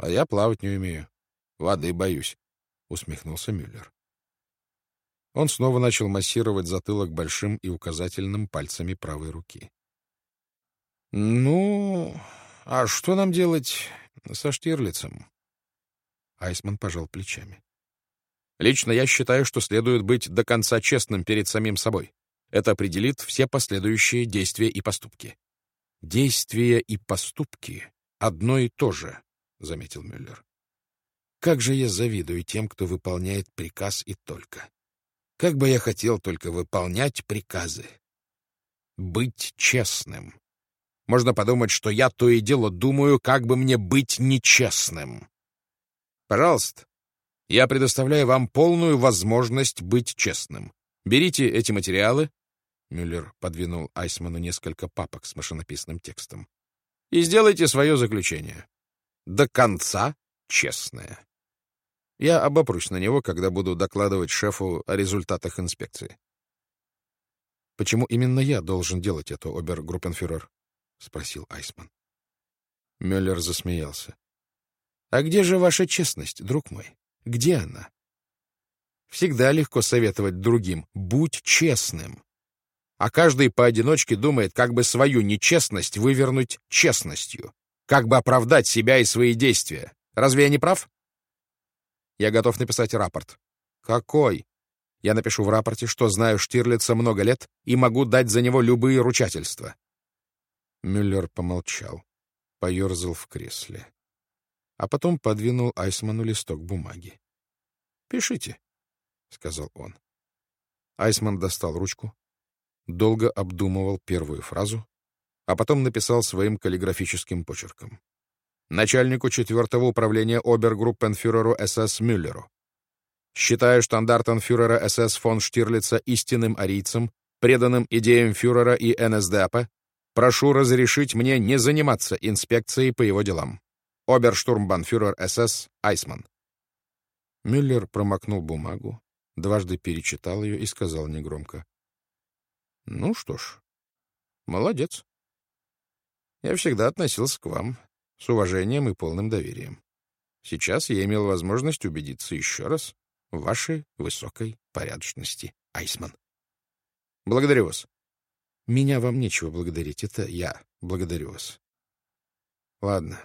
А я плавать не умею. Воды боюсь, — усмехнулся Мюллер. Он снова начал массировать затылок большим и указательным пальцами правой руки. — Ну, а что нам делать со Штирлицем? Айсман пожал плечами. — Лично я считаю, что следует быть до конца честным перед самим собой. Это определит все последующие действия и поступки. — Действия и поступки — одно и то же, — заметил Мюллер. — Как же я завидую тем, кто выполняет приказ и только. Как бы я хотел только выполнять приказы. Быть честным. Можно подумать, что я то и дело думаю, как бы мне быть нечестным. Пожалуйста, я предоставляю вам полную возможность быть честным. Берите эти материалы. Мюллер подвинул Айсману несколько папок с машинописным текстом. И сделайте свое заключение. До конца честное. Я обопрусь на него, когда буду докладывать шефу о результатах инспекции. «Почему именно я должен делать это, обергруппенфюрер?» — спросил Айсман. Мюллер засмеялся. «А где же ваша честность, друг мой? Где она?» Всегда легко советовать другим «будь честным». А каждый поодиночке думает, как бы свою нечестность вывернуть честностью, как бы оправдать себя и свои действия. Разве я не прав? Я готов написать рапорт. Какой? Я напишу в рапорте, что знаю Штирлица много лет и могу дать за него любые ручательства. Мюллер помолчал, поерзал в кресле. А потом подвинул Айсману листок бумаги. «Пишите», — сказал он. Айсман достал ручку, долго обдумывал первую фразу, а потом написал своим каллиграфическим почерком начальнику 4-го управления обергруппенфюреру СС Мюллеру. Считаю штандартенфюрера СС фон Штирлица истинным арийцем, преданным идеям фюрера и НСДАП, прошу разрешить мне не заниматься инспекцией по его делам. Оберштурмбанфюрер СС Айсман. Мюллер промокнул бумагу, дважды перечитал ее и сказал негромко. — Ну что ж, молодец. Я всегда относился к вам с уважением и полным доверием. Сейчас я имел возможность убедиться еще раз в вашей высокой порядочности, Айсман. Благодарю вас. Меня вам нечего благодарить, это я благодарю вас. Ладно,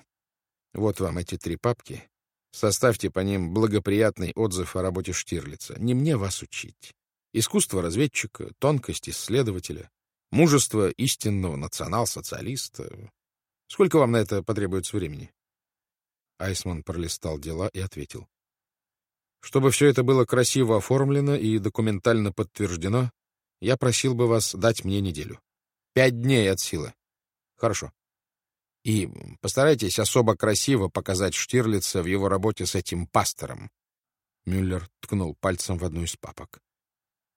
вот вам эти три папки. Составьте по ним благоприятный отзыв о работе Штирлица. Не мне вас учить. Искусство разведчика, тонкость исследователя, мужество истинного национал-социалиста, Сколько вам на это потребуется времени? Айсман пролистал дела и ответил. Чтобы все это было красиво оформлено и документально подтверждено, я просил бы вас дать мне неделю. Пять дней от силы. Хорошо. И постарайтесь особо красиво показать Штирлица в его работе с этим пастором. Мюллер ткнул пальцем в одну из папок.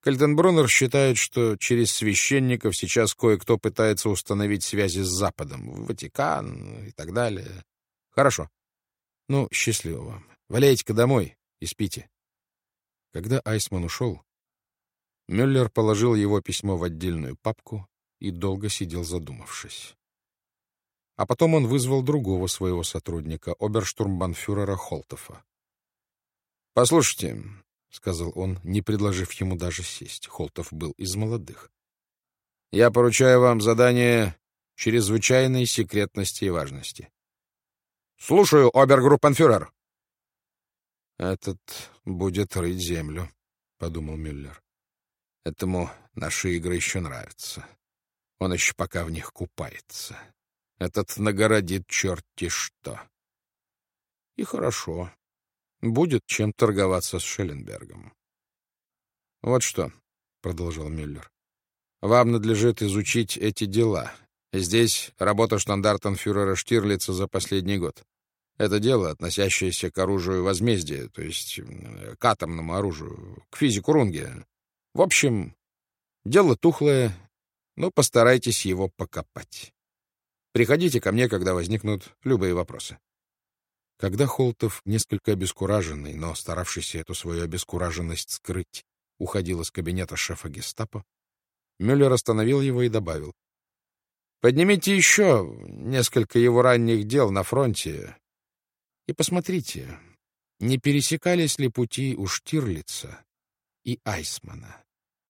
Кальтенбруннер считает, что через священников сейчас кое-кто пытается установить связи с Западом, Ватикан и так далее. Хорошо. Ну, счастливо вам. Валяйте-ка домой и спите. Когда Айсман ушел, Мюллер положил его письмо в отдельную папку и долго сидел задумавшись. А потом он вызвал другого своего сотрудника, оберштурмбанфюрера Холтофа. «Послушайте, — сказал он, не предложив ему даже сесть. Холтов был из молодых. — Я поручаю вам задание чрезвычайной секретности и важности. — Слушаю, обергруппенфюрер. — Этот будет рыть землю, — подумал Мюллер. Этому наши игры еще нравятся. Он еще пока в них купается. Этот нагородит черти что. И хорошо будет чем торговаться с Шелленбергом. «Вот что», — продолжал Мюллер, — «вам надлежит изучить эти дела. Здесь работа штандартенфюрера Штирлица за последний год. Это дело, относящееся к оружию возмездия, то есть к атомному оружию, к физику Рунге. В общем, дело тухлое, но постарайтесь его покопать. Приходите ко мне, когда возникнут любые вопросы. Когда Холтов, несколько обескураженный, но старавшийся эту свою обескураженность скрыть, уходил из кабинета шефа гестапо, Мюллер остановил его и добавил. — Поднимите еще несколько его ранних дел на фронте И посмотрите, не пересекались ли пути у Штирлица и Айсмана.